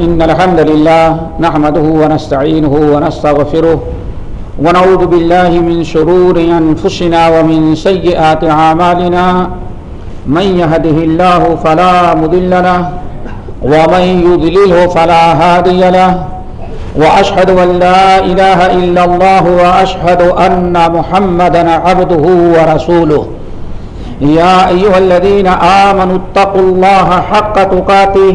إن الحمد لله نحمده ونستعينه ونستغفره ونعوذ بالله من شرور أنفسنا ومن سيئات أعمالنا من يهده الله فلا مضل له ومن يضلله فلا هادي له وأشهد أن لا إله إلا الله وأشهد أن محمدا عبده ورسوله يا أيها الذين آمنوا اتقوا الله حق تقاته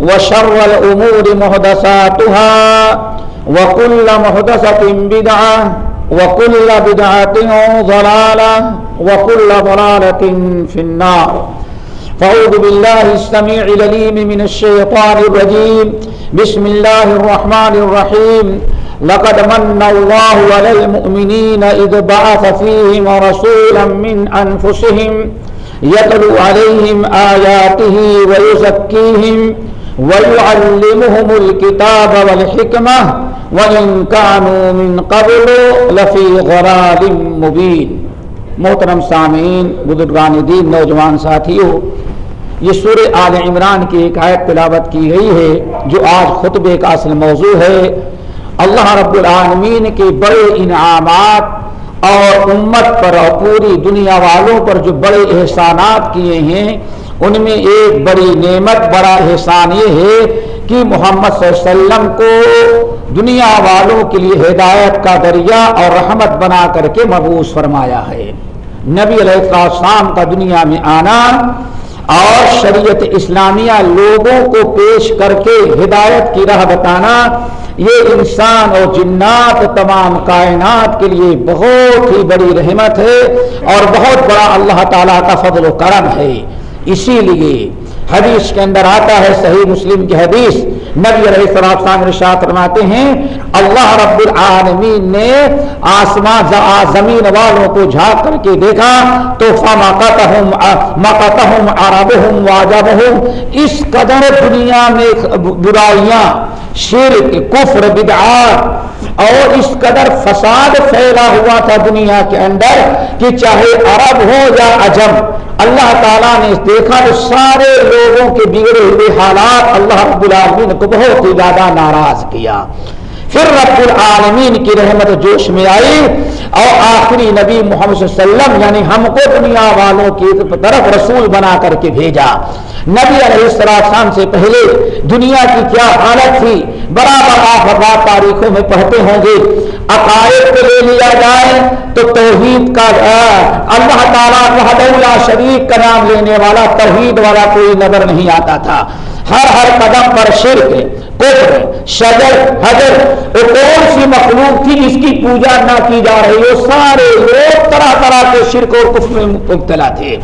وشر الأمور محدثاتها وكل محدثة بدعة وكل بدعة ضلالة وكل ضلالة في النار. فأعوذ بالله السميع العليم من الشيطان الرجيم. بسم الله الرحمن الرحيم. لقد من الله على المؤمنين إذ بعث فيهم رسولا من أنفسهم يتلو عليهم آياته ويزكيهم ويعلمهم الكتاب والحكمة وإن كانوا من قبل لفي غرال مبين۔ محترم سامعین بزرگان دین، نوجوان ساتھیوں، یہ سورہ آل عمران کی ایک آیت تلاوت کی گئی ہے، جو آج خطبے کا اصل موضوع ہے۔ اللہ رب العالمین کے بڑے انعامات اور امت پر اور پوری دنیا والوں پر جو بڑے احسانات کیے ہیں ان میں ایک بڑی نعمت، بڑا احسان یہ ہے کہ محمد صلی اللہ علیہ وسلم کو دنیا والوں کے لیے ہدایت کا دریا اور رحمت بنا کر کے مبوس فرمایا ہے۔ نبی علیہ السلام کا دنیا میں آنا اور شریعت اسلامیہ لوگوں کو پیش کر کے ہدایت کی راہ بتانا، یہ انسان اور جنات تمام کائنات کے لیے بہت ہی بڑی رحمت ہے اور بہت بڑا اللہ تعالیٰ کا فضل و کرم ہے۔ اسی لیے حدیث کے اندر آتا ہے صحیح مسلم کی حدیث، نبی علیہ السلام ارشاد فرماتے ہیں، اللہ رب العالمین نے آسمان، زمین والوں کو جھانک کر کے دیکھا، تو فمقتہم مقتہم عربہم واجبہم اس قدر دنیا میں برائیاں، شرک، کفر، بدعات اور اس قدر فساد پھیلا ہوا تھا دنیا کے اندر کہ چاہے عرب ہو یا عجم، اللہ تعالیٰ نے دیکھا تو سارے لوگوں کے بگڑے ہوئے حالات اللہ رب العالمین کو بہت ہی زیادہ ناراض کیا۔ پھر رب العالمین کی رحمت جوش میں آئی اور آخری نبی محمد صلی اللہ علیہ وسلم یعنی ہم کو دنیا والوں کی طرف رسول بنا کر کے بھیجا۔ نبی علیہ السلام سے پہلے دنیا کی کیا حالت تھی؟ برابر آپ تاریخوں میں پڑھتے ہوں گے۔ عقائد کو لے لیا جائے تو توحید کا اللہ تعالیٰ وحدہ شریف کا نام لینے والا توحید والا کوئی نظر نہیں آتا تھا۔ ہر ہر قدم پر شرک کفر شجر، حجر، وہ کون سی مخلوق تھی جس کی پوجا نہ کی جا رہی وہ سارے لوگ طرح طرح کے شرک اور کفر میں مبتلا تھے۔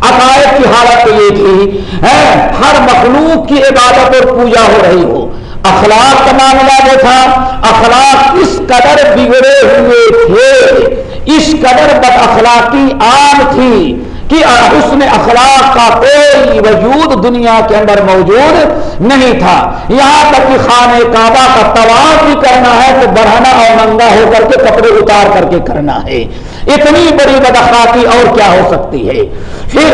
عقائد کی حالت یہ تھی ہر مخلوق کی عبادت اور پوجا ہو رہی ہو۔ اخلاق کا معاملہ جو تھا، اخلاق اس قدر بگڑے ہوئے تھے، اس قدر بد اخلاقی عام تھی کہ حسن اخلاق کا کوئی وجود دنیا کے اندر موجود نہیں تھا۔ یہاں تک کہ خانہ کعبہ کا طواف بھی کرنا ہے تو بڑھانا اور ننگا ہو کر کے کپڑے اتار کر کے کرنا ہے۔ اتنی بڑی بد اور کیا ہو سکتی ہے؟ پھر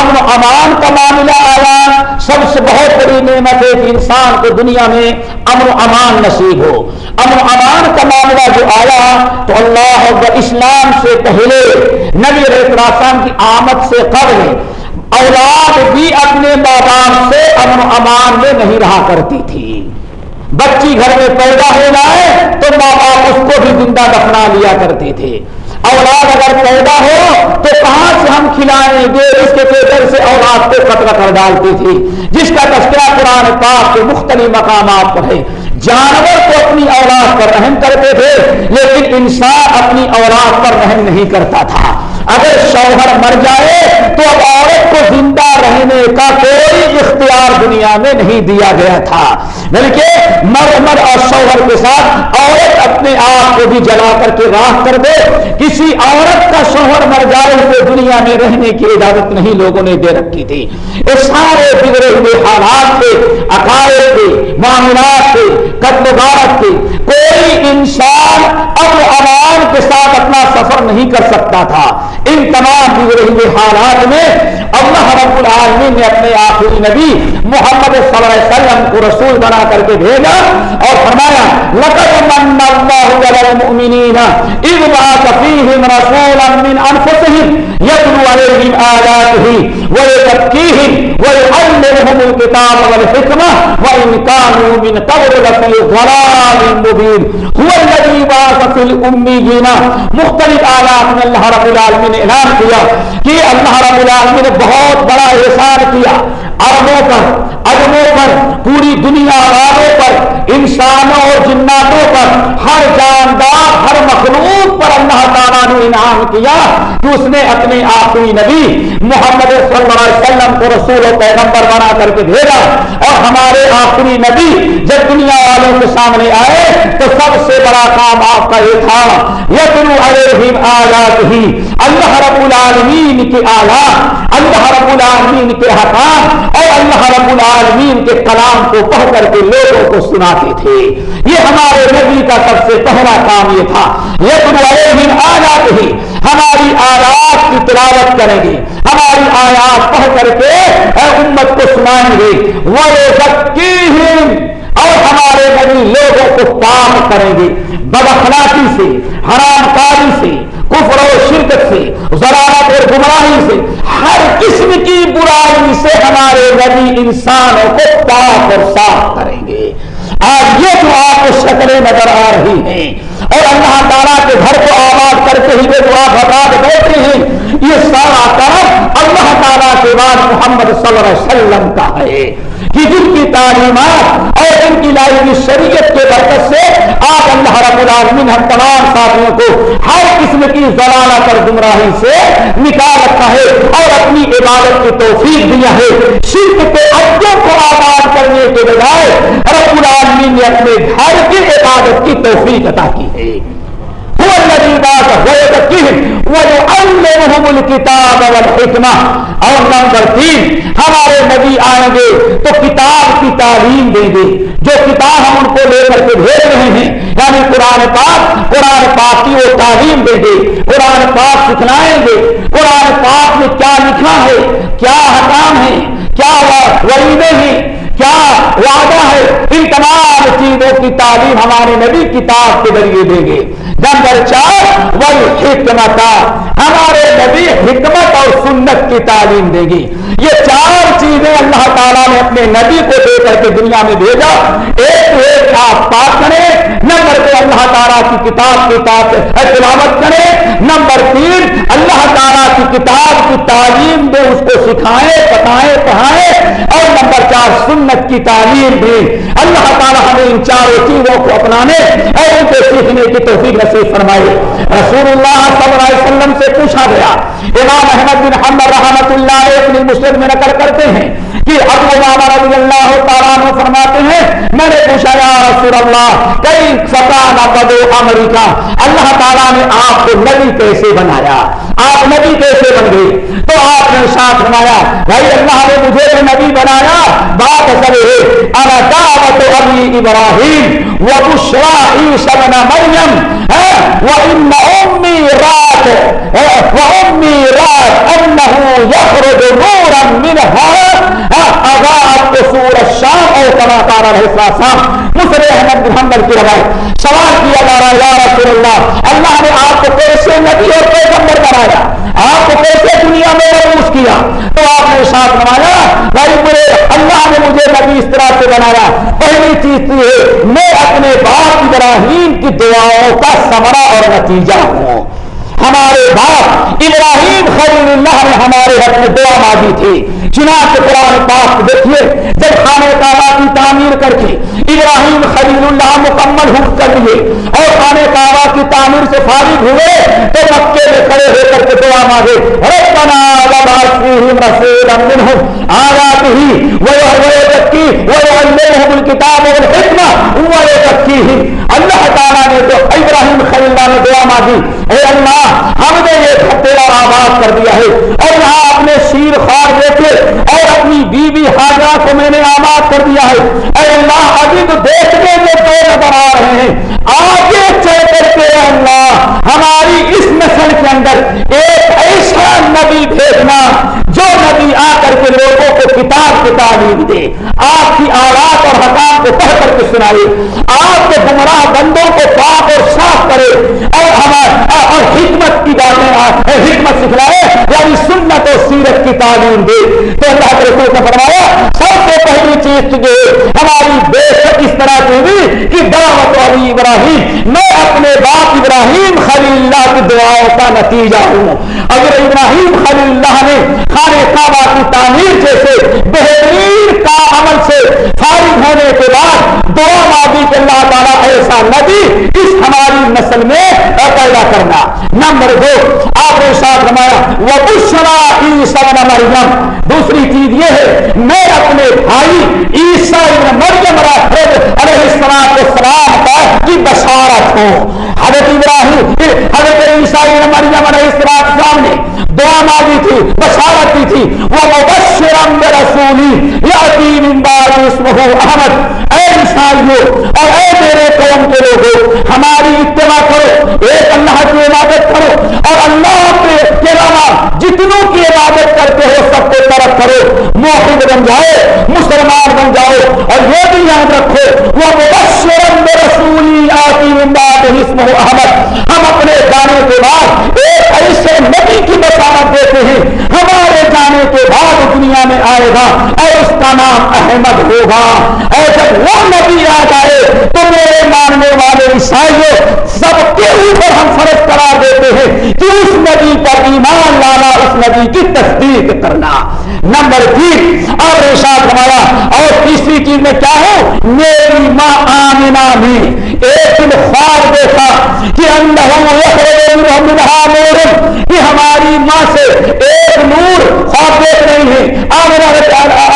امن امان کا معاملہ آیا۔ سب سے بہت بڑی نعمت ہے کہ انسان کو دنیا میں امن امان نصیب ہو۔ امن امان کا معاملہ جو آیا تو اللہ اسلام سے پہلے نبی علیہ کی آمد سے قبل اولاد بھی اپنے ماں باپ سے امن امان میں نہیں رہا کرتی تھی۔ بچی گھر میں پیدا ہو جائے تو ماں باپ اس کو بھی زندہ دفنا لیا کرتے تھے۔ اولاد اگر پیدا ہو تو کہاں سے ہم کھلائیں گے؟ اس کے پیٹر سے اولاد کو قطر کر ڈالتی تھی۔ جس کا تذکرہ قرآن پاک کے مختلف مقامات پر ہے۔ جانور تو اپنی اولاد پر رحم کرتے تھے، لیکن انسان اپنی اولاد پر رحم نہیں کرتا تھا۔ اگر شوہر مر جائے تو اب عورت کو زندہ رہنے کا کوئی اختیار دنیا میں نہیں دیا گیا تھا۔ بلکہ مر مر اور شوہر کے ساتھ عورت اپنے آپ کو بھی جلا کر کے راہ کر دے۔ کسی عورت کا شوہر مر جائے اسے دنیا میں رہنے کی اجازت نہیں لوگوں نے دے رکھی تھی۔ اس سارے بگڑے ہوئے حالات کے، عقائد کے، معاملات کے قدم غارت کے کوئی انسان اب امان کے ساتھ اپنا سفر نہیں کر سکتا تھا۔ ان تمام بگڑے ہوئے حالات میں اللہ رب العالمین نے اپنے آخری نبی محمد صلی اللہ علیہ وسلم کو رسول بنا کر کے بھیجا اور فرمایا، لقد من اللہ علی المؤمنین اذ بعث فیہم رسولا من انفسہم یتلو علیہم آیاتہ ویزکیہم ویعلمہم الکتاب والحکمہ وان کانوا من قبل لفی ضلال مبین هو الذي بعث في الامیین مختلف آلات میں اللہ رب العالمین نے اعلان کیا کہ اللہ رب العالمین نے بہت بڑا احسان کیا اربوں پر ادبوں پر، پوری دنیا والوں پر، انسانوں اور جناتوں پر، ہر جاندار، ہر مخلوق پر اللہ تعالیٰ نے انعام کیا کہ اس نے اپنے آخری نبی محمد صلی اللہ علیہ وسلم کو رسول و پیغمبر بنا کر کے بھیجا اور ہمارے آخری نبی جب دنیا والوں کے سامنے آئے تو سب سے بڑا کام آپ کا یہ تھا یتنو علیہم آیات ہی اللہ رب العالمین کے آلہ، اللہ رب العالمین کے حکام اور اللہ رب العالمین کے کلام کو پڑھ کر کے لوگوں کو سناتے تھے۔ یہ ہمارے نبی کا سب سے پہلا کام یہ تھا۔ یہ آیات ہی ہماری آیات کی تلاوت کریں گے۔ ہماری آیات پڑھ کر کے امت کو سنائیں گے۔ وہ اور ہمارے نبی لوگوں کو کام کریں گے۔ بدخلاقی سے، حرام کاری سے کفر و شرکت سے، ضرارت اور گمراہی سے، ہر قسم کی برائی سے ہمارے نبی انسانوں کو پاک اور صاف کریں گے۔ آج یہ جو آپ کو شکلیں نظر آ رہی ہیں، اور اللہ تعالیٰ کے گھر کو آباد کرتے ہی جو آپ آباد بیٹھے ہیں، یہ سارا کام اللہ تعالیٰ کے بعد محمد صلی اللہ علیہ وسلم کا ہے۔ جن کی تعلیمات اور ان کی لائی شریعت کے برکت سے آج اللہ رب العالمین ہم تمام ساتھیوں کو ہر قسم کی ضلالت اور گمراہی سے نکال رکھا ہے اور اپنی عبادت کی توفیق دیا ہے۔ شرک کے عبدوں کو آباد کرنے کے بجائے رب العالمین نے اپنے گھر کی عبادت کی توفیق عطا کی ہے۔ اور نمبر تین، ہمارے نبی آئیں گے تو کتاب کی تعلیم دیں گے۔ جو کتاب ہم ان کو لے کر کے بھیج رہے ہیں یعنی قرآن پاک قرآن پاک کی وہ تعلیم دیں گے۔ قرآن پاک سکھلائیں گے۔ قرآن پاک میں کیا لکھا ہے؟ کیا حکام ہے کیا وعیدے ہیں؟ کیا وعدہ ہے؟ ان تمام چیزوں کی تعلیم ہمارے نبی کتاب کے ذریعے دیں گے۔ نمبر چار، وہی حکمت ہمارے نبی حکمت اور سنت کی تعلیم دے گی۔ یہ چار چیزیں اللہ تعالیٰ نے اپنے نبی کو دے کر کے دنیا میں بھیجا۔ ایک ایک آپ پاک کریں۔ نمبر دو، اللہ تعالیٰ کی کتاب کی تلاوت کریں۔ نمبر تین، اللہ تعالیٰ کی کتاب کی تعلیم دے اس کو سکھائیں بتائیں پڑھائیں۔ اور نمبر چار، سنت کی تعلیم دے اللہ تعالیٰ ہمیں ان چاروں چیزوں کو اپنانے اور ان کو سیکھنے کی توفیق نصیب فرمائے۔ رسول اللہ صلی اللہ علیہ وسلم سے پوچھا گیا، امام احمد بن حمد رحمت اللہ اپنی مسلم میں نقل کرتے ہیں کہ ابو امام رضی اللہ تعالیٰ نے فرماتے ہیں میں نے پوچھا یا رسول اللہ کئی سکان بدو امریکہ، اللہ تعالیٰ نے آپ کو نبی کیسے بنایا۔ آپ نبی کیسے بن گئے۔ تو آپ نے ساتھ بنایا بھائی اللہ نے مجھے جو نبی بنایا، بات سب ہے۔ انا دعوت ابی ابراہیم و بشرا عیسی بن مریم و ان امی رات و امی رات انه يخرج نورا منها اغا اضاءت قصور الشام او كما قال عليه الصلاه مسلم احمد محمد کی روایت سوال کیا جا رہا ہے، یا رسول اللہ اللہ نے آپ کو کیسے نبی اور پیغمبر بنایا۔ آپ کو کیسے دنیا میں محسوس کیا۔ تو آپ نے ساتھ نمایا بھائی، میرے اللہ نے مجھے نبی اس طرح سے بنایا۔ پہلی چیز تو یہ میں اپنے باپ ابراہیم کی دعاؤں کا سمرا اور نتیجہ ہوں۔ ہمارے باپ ابراہیم خلیل اللہ نے ہمارے حق میں دعا مانگی تھی۔ چنانچہ قرآن پاک دیکھیے، جب خانے کعبہ کی تعمیر کر کے ابراہیم خلیل اللہ مکمل ہو کر لیے اور خانے کعبہ کی تعمیر سے فارغ ہوئے، تو مکے میں کھڑے ہو کر کے دعا مانگے، ربنا وبعث رسولا منهم آياته ويزكيهم ويعلمهم الكتاب والحكمة ويزكيهم اللہ تعالیٰ نے جو ابراہیم خلیل اللہ نے دعا مانگی، اے اللہ ہم نے یہ تیرا آباد کر دیا ہے۔ اور یہاں اپنے شیر خار دیکھے اور اپنی بیوی حاجہ کو میں نے آباد کر دیا ہے۔ اے اللہ، ابھی تو دیکھنے میں دو نظر آ رہے ہیں۔ آگے چل کر کے اللہ، ہماری اس نسل کے اندر ایک ایسا نبی بھیجنا جو نبی آ کر کے لوگوں کو کتاب کی تعلیم دے۔ آپ کی آواز اور حکام کو پڑھ کر کے سنائے۔ آپ کے گمراہ بندوں کو پاک اور صاف کرے۔ اور ہمارے حکمت کی باتیں حکمت سکھلائے یعنی سنت و سیرت کی تعلیم دے تو اللہ کے رسول نے فرمایا، سب سے پہلی چیز جو ہماری بے شک اس طرح کی ہوئی کہ دعوت علی ابراہیم، میں اپنے باپ ابراہیم خلیل اللہ کی دعاؤں کا نتیجہ ہوں۔ اگر ابراہیم خلیل اللہ نے خانے کعبہ کی تعمیر جیسے بہترین کا عمل سے فارغ ہونے کے بعد دعا مادی کے اللہ تعالیٰ ایسا نبی اس ہماری نسل میں پیدا کرنا۔ نمبر دو، آپ نے ساتھ رمایا وہ بشرا عیسا مریم دوسری چیز یہ ہے، میں اپنے بھائی عیسا مریم علیہ السلام کے کا کی بشارت ہوں۔ حضرت ابراہیم حضرت عیسائی مریم علیہ السلام کے سامنے دعا مانگی تھی، بشارت کی تھی۔ وہ مبشرم رسولی یا تین اسمہ احمد۔ اے عیسائیوں اور اے میرے قوم کے لوگوں ہماری اتباع کرو، ایک اللہ کی عبادت کرو، اور اللہ کے علاوہ جتنوں کی عبادت کرتے ہو سب کو طرف کرو، موحد بن جائے، مسلمان بن جاؤ اور یہ بھی یاد رکھو وہ مبشرم رسولی آتی اسمہ احمد۔ ہم اپنے جانے کے بعد ایک ایسے نبی کی بشارت دیتے ہیں۔ ہمارے جانے کے بعد دنیا میں آئے گا، اور اس کا نام احمد ہوگا۔ اور جب وہ نبی آ جائے، تو میرے ماننے والے عیسائیوں، سب کے اوپر ہم فرض قرار دیتے ہیں کہ اس نبی پر ایمان لانا، اس نبی کی تصدیق کرنا۔ نمبر تین، اور ارشاد ہمارا اور تیسری چیز میں کیا ہے میری ماں آمنا نے ایک دن خواب دیکھا کہ کہ ہماری ماں سے ایک نور خواب دیکھ رہی ہے۔ آمنا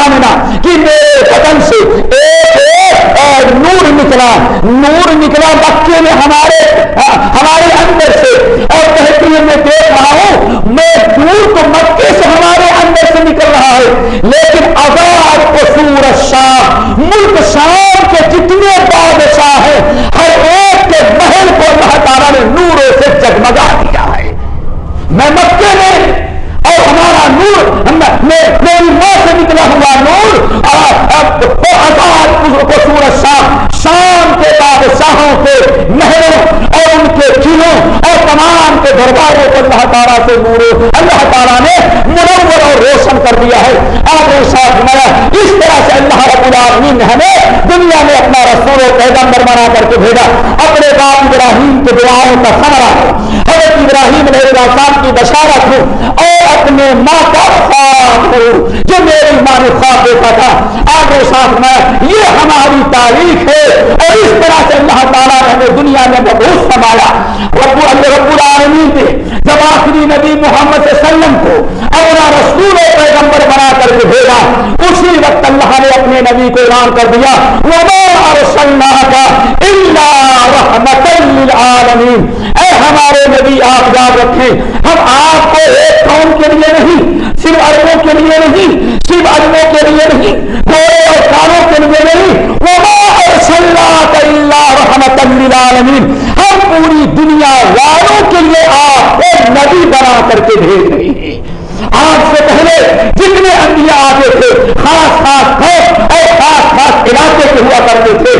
آمنا کہ میرے بدن سے ایک ایک اور نور نکلا۔ نور نکلا مکے میں ہمارے ہمارے اندر سے۔ اور کہتی ہے، میں دیکھ رہا ہوں، میں نور تو مکے سے ہمارے اندر سے نکل رہا ہے۔ لیکن آزاد قصور شاہ ملک شام کے جتنے بادشاہ ہیں، ہر ایک کے محل کو اللہ تعالیٰ نے نوروں سے جگمگا دیا ہے۔ میں مکے میں اور ہمارا نور میری ماں سے نکلا ہوا نور آزاد قصور شاہ شام کے بادشاہوں کے محلوں اور ان کے قلعوں اور تمام کے درباروں کو اللہ تعالیٰ سے نور اللہ تعالیٰ نے منور اور روشن کر دیا ہے آپ نے ساتھ مایا اس طرح سے اللہ رب العالمین نے ہمیں دنیا میں اپنا رسول و پیغمبر بنا کر کے بھیجا۔ اپنے باپ ابراہیم کے دعاؤں کا سمرا حضرت ابراہیم علیہ السلام کی بشارت ہو اور اپنے ماں کا خواب ہو جو میری ماں نے خواب دیکھا تھا۔ آپ نے ساتھ میں یہ ہماری تاریخ ہے۔ اور اس طرح سے اللہ تعالیٰ نے ہمیں دنیا میں بہت سنبھالا۔ رب رب العالمین نے جب آخری نبی محمد صلی اللہ علیہ وسلم کو اپنا رسول و پیغمبر بنا کر کے بھیجا۔ اسی وقت اللہ نے اپنے نبی کو اعلان کر دیا اے ہمارے نبی، آپ یاد رکھیں، ہم آپ کو ایک قوم کے لیے نہیں، صرف اربوں کے لیے نہیں، صرف اربوں کے لیے نہیں گورے اور کاروں کے لیے نہیں۔ رحمت للعالمین ہم پوری دنیا والوں کے لیے آپ کو نبی بنا کر کے بھیج رہے ہیں۔ آج سے پہلے جتنے انبیاء آتے تھے، خاص خاص خوف اور خاص خاص علاقے کے ہوا کرتے تھے۔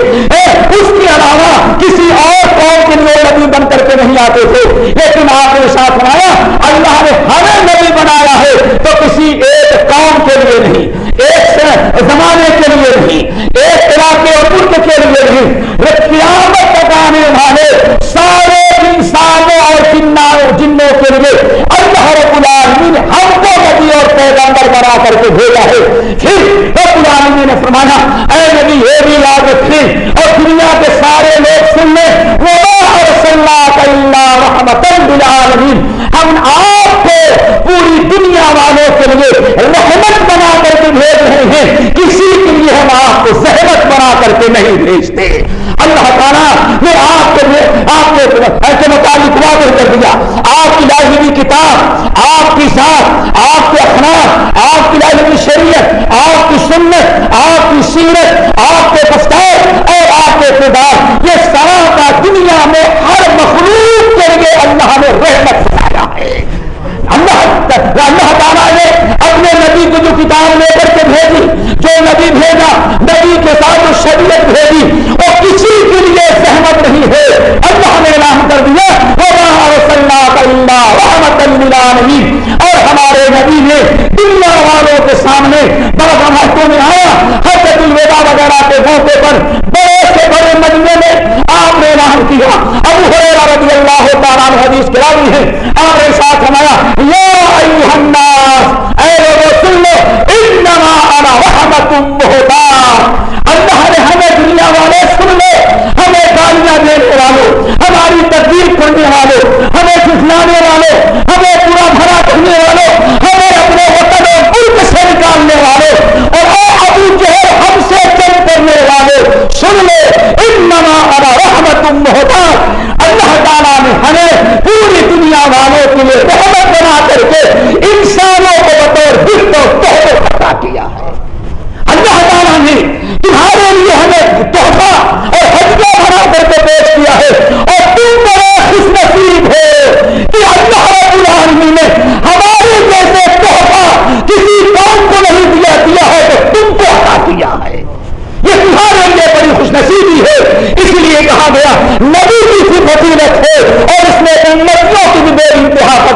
اس کے علاوہ کسی اور قوم کے لیے نبی بن کر کے نہیں آتے تھے۔ لیکن آپ نے ساتھ بنایا، اللہ نے ہمیں نبی بنایا ہے، تو کسی ایک قوم کے لیے نہیں، ایک زمانے کے لیے نہیں، ایک علاقے اور ملک کے لیے نہیں۔ قیامت تک آنے والے سارے انسانوں اور جنوں کے لیے کر کے بھیجا ہے۔ پھر رب العالمین نے فرمایا، اے نبی، یہ بھی یاد رکھیں۔ اور دنیا کے سارے لوگ سن لیں۔ وہ رحمت ہم آپ کو پوری دنیا والوں کے لیے رحمت بنا کر کے بھیج رہے ہیں۔ کسی کے لیے ہم آپ کو زحمت بنا کر کے نہیں بھیجتے۔ اللہ تعالیٰ نے آپ کے آپ کے متعلق واضح کر دیا۔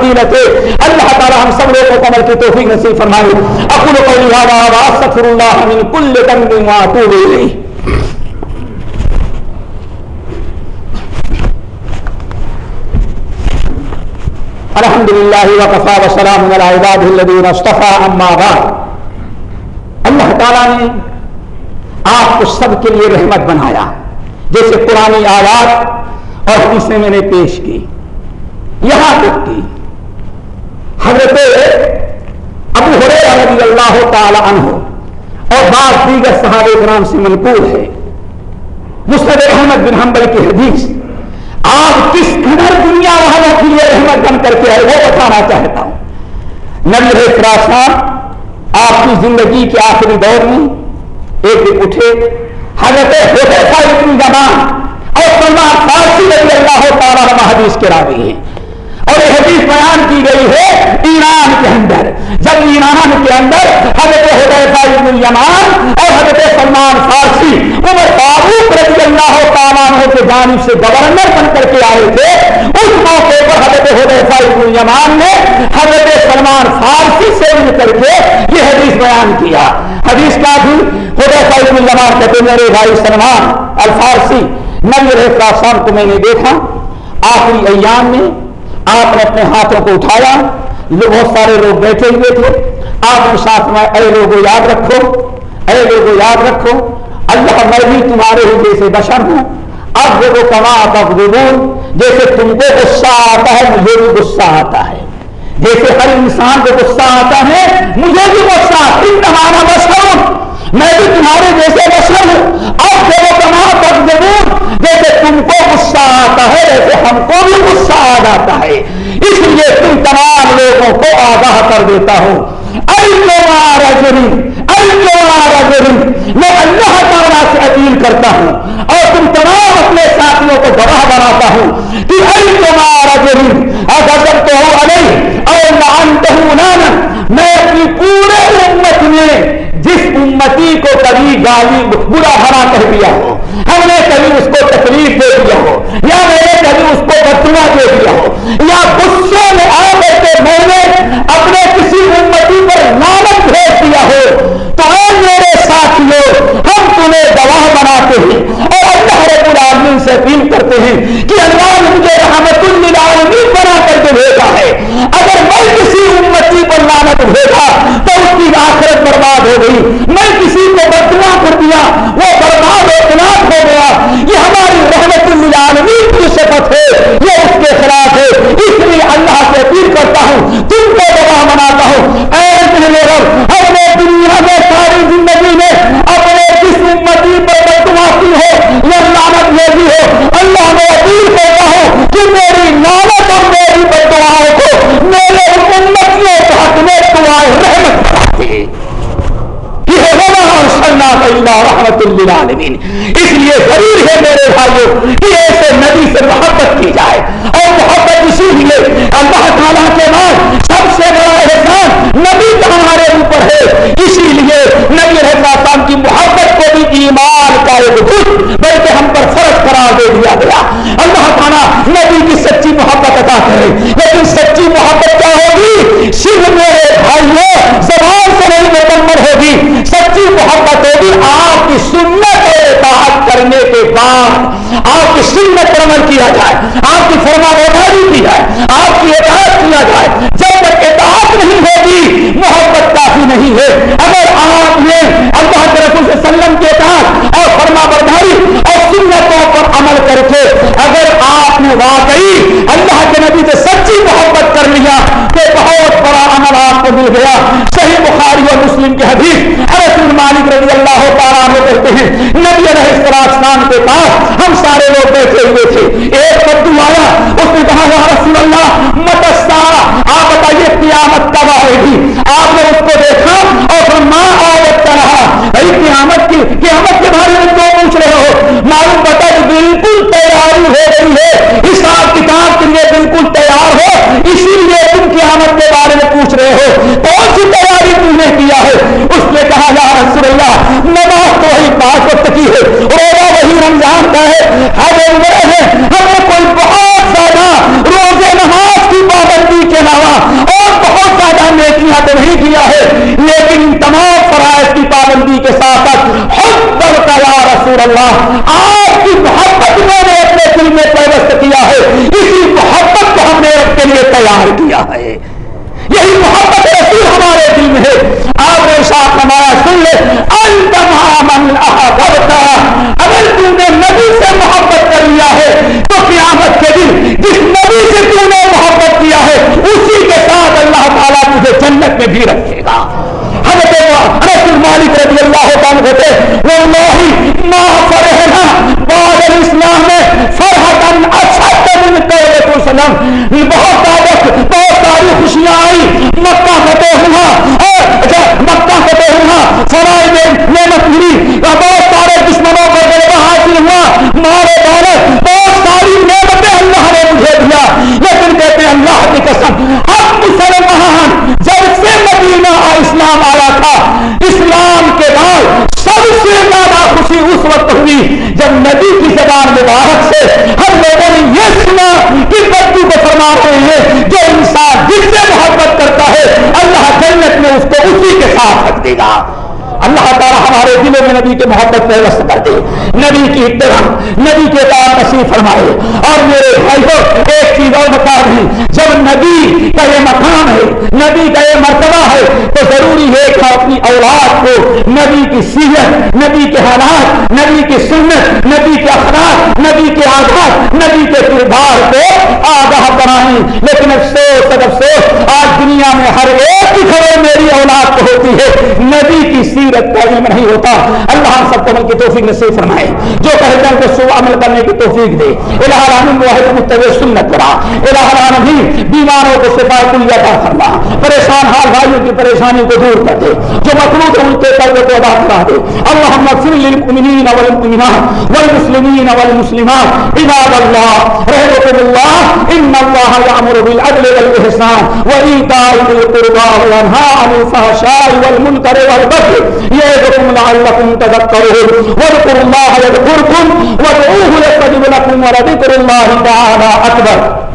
انتہا فضیلت اللہ تعالی ہم سب لوگوں کو عمل کی توفیق نصیب فرمائے۔ اقول قولی هذا واستغفر الله من كل ذنب واتوب الیہ الحمد للہ وقفا وسلام علی عباد الذین اصطفى اما بعد۔ اللہ تعالیٰ نے آپ کو سب کے لیے رحمت بنایا۔ جیسے پرانی آواز اور حدیثیں میں نے پیش کی۔ یہاں تک کی حضرت ابو رضی اللہ تعالی عنہ اور بعض دیگر صحابہ کرام سے منقول ہے مستد احمد بن حنبل کی حدیث، آپ کس قدر دنیا والوں کے لیے رحمت بن کر کے آئے وہ بتانا چاہتا ہوں۔ نبی فراسان آپ کی زندگی کے آخری دور میں ایک دن اٹھے، حضرت حضیفہ ابن زمان اور سلمان فارسی رضی اللہ تعالیٰ حدیث کے راوی ہیں۔ اور حدیث بیان کی گئی ہے ایران کے اندر۔ جب ایران کے اندر حضرت حضیفہ ابن یمان اور حضرت سلمان فارسی عمر فاروق رضی اللہ تعالیٰ کے جانب سے گورنر بن کر کے آئے تھے، اس موقع پر حضرت حضیفہ ابن یمان نے حضرت سلمان فارسی سے مل کر کے یہ حدیث بیان کیا۔ حدیث کا بھی حضیفہ ابن یمان کہتے میرے بھائی سلمان الفارسی نبی رحم کو میں نے دیکھا۔ آخری ایام میں آپ نے اپنے ہاتھوں کو اٹھایا بہت سارے لوگ بیٹھے ہوئے تھے۔ آپ نے ساتھ میں اے لوگوں یاد رکھو، اے لوگوں یاد رکھو، اللہ میں بھی تمہارے ہی جیسے بشر ہوں۔ اب وہ کما تب جیسے تم کو غصہ آتا ہے، مجھے بھی غصہ آتا ہے۔ جیسے ہر انسان کو غصہ آتا ہے، مجھے بھی غصہ تم تمہارا بشر ہوں، میں بھی تمہارے جیسے بشر ہوں۔ اب وہ کما تب جیسے تم کو غصہ آتا ہے ویسے ہم کو بھی غصہ آ جاتا ہے۔ اس لیے تم تمام لوگوں کو آگاہ کر دیتا ہوں۔ میں اللہ تعالیٰ سے اپیل کرتا ہوں اور تم تمام اپنے ساتھیوں کو گواہ بناتا ہوں کہ اگر تو ہو اور میں اپنی پورے امت میں جس امتی کو کبھی گالی برا بھرا کر دیا ہو ہم نے کبھی اس کو تکلیف دے دیا ہو یا میں نے کبھی اس کو بدلا دے دیا ہو یا غصے میں آ کر کے میں نے اپنے کسی امتی پر نامت بھیج دیا ہو تو اے میرے ساتھیوں ہم تمہیں گواہ بناتے ہیں اور اللہ رب العالمین سے اپیل کرتے ہیں کہ اللہ نے مجھے رحمت للعالمین بنا کر کے بھیجا ہے اگر میں کسی امتی پر نامت بھیجا تو اس کی بات برباد ہو گئی میں کسی کو بدلا کر دیا وہ برباد و خلاف ہو گیا یہ ہماری رحمت العالمین کی صفت ہے یہ اس کے خلاف ہے اس لیے اللہ سے اپیل کرتا ہوں تم کو دبا مناتا ہوں اے میرے رب ہم نے دنیا میں ساری زندگی میں اپنے جس امتی پر بدعا کی ہو یا لعنت بھیجی ہو اللہ میں اپیل کرتا ہوں کہ میری لعنت اور میری بدعاؤں کو میرے امتیوں کے حق میں دعائیں رحمت بنا دے یہ ہونا اور سننا اللہ رحمت للعالمین اس لیے ضرور ہے میرے بھائیوں کہ ایسے نبی سے محبت کی جائے اور محبت اسی لیے اللہ تعالیٰ کے بعد سب سے بڑا احسان نبی کا ہمارے اوپر ہے اسی لیے نبی السلام کی محبت کو بھی ایمان کا ایک دکھ بلکہ ہم پر فرض قرار دے دیا گیا اللہ تعالیٰ نبی کی سچی محبت عطا کرے لیکن سچی محبت کیا ہوگی صرف میرے بھائیوں زبان سے نہیں مکمل ہوگی سچی محبت ہوگی آپ کی سنت اور اطاعت کرنے کے بعد آپ کی سنت پر عمل کیا جائے، آپ کی فرما برداری کی جائے، آپ کی اطاعت کیا جائے۔ جب تک اطاعت نہیں ہوگی، محبت کافی نہیں ہے۔ اگر آپ نے اللہ کے رسول صلی اللہ وسلم کے اطاعت اور فرما برداری اور سنتوں پر عمل کر کے اگر آپ نے واقعی اللہ کے نبی سے سچی محبت کر لیا کہ بہت بڑا عمل آپ کو مل گیا۔ صحیح بخاری اور مسلم کی حدیث انس بن مالک رضی اللہ تعالیٰ عنہ کہتے ہیں، نبی علیہ السلام کے پاس ہم سارے لوگ بیٹھے ہوئے تھے۔ ایک بدو آیا، اس نے کہا، یا رسول اللہ متسارا آپ بتائیے قیامت کب آئے گی؟ آپ نے اس کو دیکھا اور پھر ماں کا رہا قیامت کی قیامت کے بارے میں کیوں پوچھ رہے ہو؟ معلوم حج عمرہ ہے۔ ہم نے کوئی بہت زیادہ روزے نماز کی پابندی کے علاوہ اور بہت زیادہ نیکیاں تو نہیں کیا ہے۔ لیکن ان تمام فرائض کی پابندی کے ساتھ ساتھ حب کا یا رسول اللہ، آپ کی محبت میں نے اپنے دل میں پیوست کیا ہے۔ اسی محبت کو ہم نے اپنے لیے تیار کیا ہے۔ یہی محبت رسول ہمارے دل میں ہے۔ آپ نے ساتھ نمایا سن لے من احبتا اگر تم نے نبی سے محبت کر لیا ہے تو قیامت کے دن جس نبی سے تم نے محبت کیا ہے اسی کے ساتھ اللہ تعالیٰ تجھے جنت میں بھی رکھے گا حضرت انس مالک رضی اللہ تعالیٰ کہتے واللہ ما فرحنا بعد الاسلام میں فرحتن اشد من قول وسلم بہت زیادہ بہت ساری خوشیاں آئی مکہ فتح ہوا اور مکہ فتح ہوا سرائے میں نعمت ملی بہت سارے دشمنوں کو غلبہ حاصل ہوا مارے دولت بہت ساری نعمتیں اللہ نے مجھے دیا لیکن کہتے ہیں اللہ کی قسم ہم مسلمان جب سے مدینہ اسلام آیا تھا اسلام کے بعد سب سے زیادہ خوشی اس وقت ہوئی جب نبی کی زبان مبارک سے ہم لوگوں نے یہ سنا کہ بدو کو فرما جو انسان جس سے محبت کرتا ہے، اللہ جنت میں اس کو اسی کے ساتھ رکھ دے گا۔ اللہ تعالیٰ ہمارے دلوں میں نبی کے محبت پیوست کر دے۔ نبی کی احترام نبی کے کار نصیب فرمائے۔ اور میرے بھائیوں، ایک چیز اور بتا دیں جب نبی کا یہ مقام ہے، نبی کا یہ مرتبہ ہے، تو ضروری ہے کہ اپنی اولاد کو نبی کی سیرت نبی کے حالات، نبی کی سنت، نبی کے اخلاق، نبی کے آدھار، نبی کے کردار کو آگاہ بنائیں لیکن افسوس افسوس، آج دنیا میں ہر ایک کی خبر میری اولاد کو ہوتی ہے۔ نبی کی سیرت کا علم نہیں ہوتا۔ اللہ ہم سب کو عمل کی توفیق نصیب فرمائے۔ جو کہتے ہیں کہ سو عمل کرنے کی توفیق دے۔ الہ العالمین واحد متوی سنت کرا الہ العالمین بیماروں کو شفا کلیہ عطا فرما۔ پریشان حال کی پریشانی کو دور کر دے، جو مخلوق ہے ان کے قلب کو ادا کرا دے۔ اللهم اغفر للمؤمنین والمؤمنات والمسلمین والمسلمات۔ عباد الله رحمكم الله ان الله يأمر بالعدل والإحسان وإيتاء ذي القربى وينهى عن الفحشاء والمنكر والبغي يعظكم لعلكم تذكرون واذكروا الله يذكركم وادعوه يستجب لكم ولذكر الله تعالى أكبر